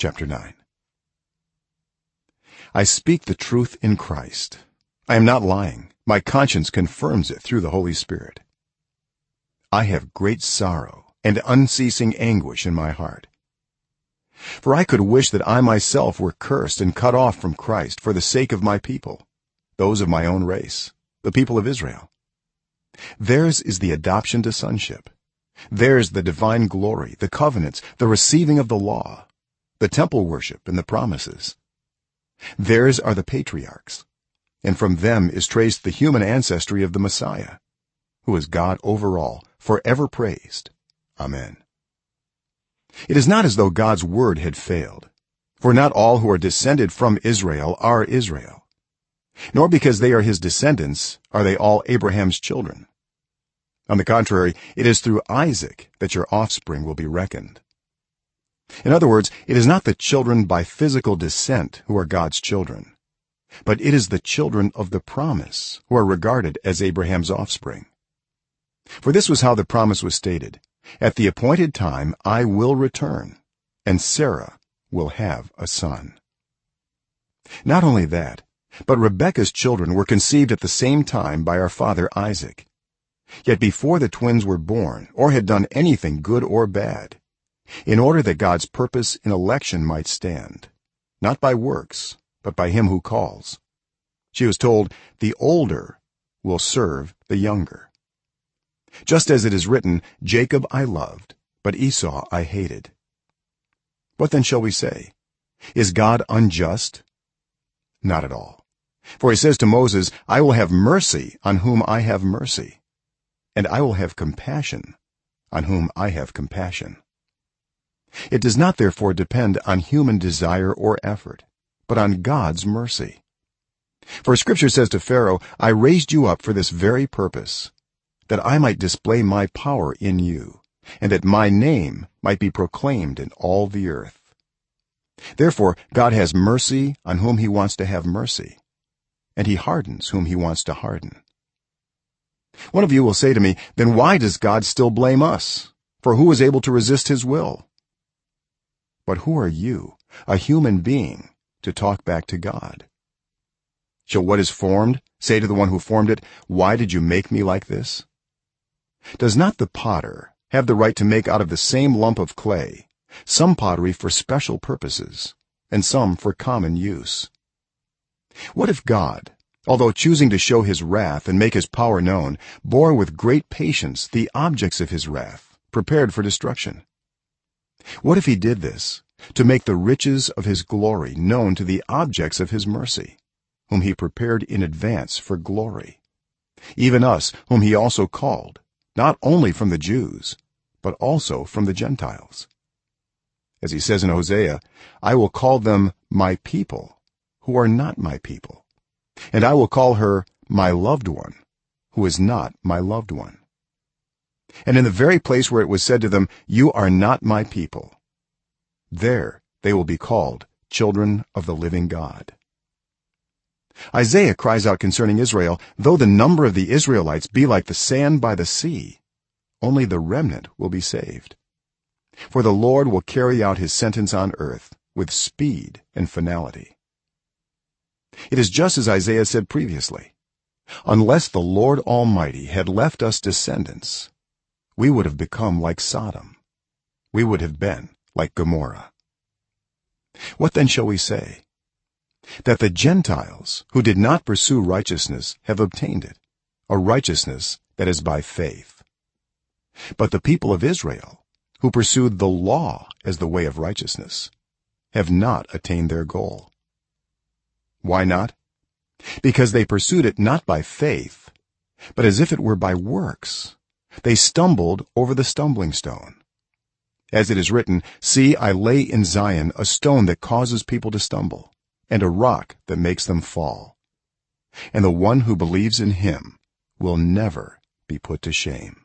chapter 9 i speak the truth in christ. I am not lying. My conscience confirms it through the holy spirit. I have great sorrow and unceasing anguish in my heart. For i could wish that i myself were cursed and cut off from christ for the sake of my people those of my own race the people of israel. Theirs is the adoption to sonship. Theirs the divine glory the covenants the receiving of the law the temple worship and the promises. Theirs are the patriarchs and from them is traced the human ancestry of the messiah who is god over all forever praised. Amen. It is not as though god's word had failed for not all who are descended from israel are israel nor because they are his descendants are they all abraham's children. On the contrary it is through isaac that your offspring will be reckoned in other words it is not the children by physical descent who are god's children but it is the children of the promise who are regarded as abraham's offspring. For this was how the promise was stated at the appointed time i will return and sarah will have a son. Not only that but rebekah's children were conceived at the same time by our father isaac. Yet before the twins were born or had done anything good or bad in order that god's purpose in election might stand not by works but by him who calls. She was told the older will serve the younger. Just as it is written jacob i loved but esau i hated. What then shall we say? Is god unjust? Not at all. For he says to moses i will have mercy on whom i have mercy and i will have compassion on whom i have compassion it does not therefore depend on human desire or effort but on god's mercy. For scripture says to pharaoh i raised you up for this very purpose that i might display my power in you and that my name might be proclaimed in all the earth. Therefore god has mercy on whom he wants to have mercy and he hardens whom he wants to harden. One of you will say to me then why does god still blame us? For who is able to resist his will but who are you a human being to talk back to god? Shall what is formed say to the one who formed it why did you make me like this? Does not the potter have the right to make out of the same lump of clay some pottery for special purposes and some for common use? What if god although choosing to show his wrath and make his power known bore with great patience the objects of his wrath prepared for destruction what if he did this to make the riches of his glory known to the objects of his mercy whom he prepared in advance for glory? Even us whom he also called not only from the jews but also from the gentiles. As he says in hosea i will call them my people who are not my people and i will call her my loved one who is not my loved one and in the very place where it was said to them you are not my people there they will be called children of the living god. Isaiah cries out concerning israel though the number of the israelites be like the sand by the sea only the remnant will be saved. For the lord will carry out his sentence on earth with speed and finality. It is just as isaiah said previously unless the lord almighty had left us descendants we would have become like sodom. We would have been like gomorrah. What then shall we say? That the gentiles who did not pursue righteousness have obtained it a righteousness that is by faith. But the people of israel who pursued the law as the way of righteousness have not attained their goal. Why not? Because they pursued it not by faith but as if it were by works they stumbled over the stumbling stone. As it is written see i lay in zion a stone that causes people to stumble and a rock that makes them fall. And the one who believes in him will never be put to shame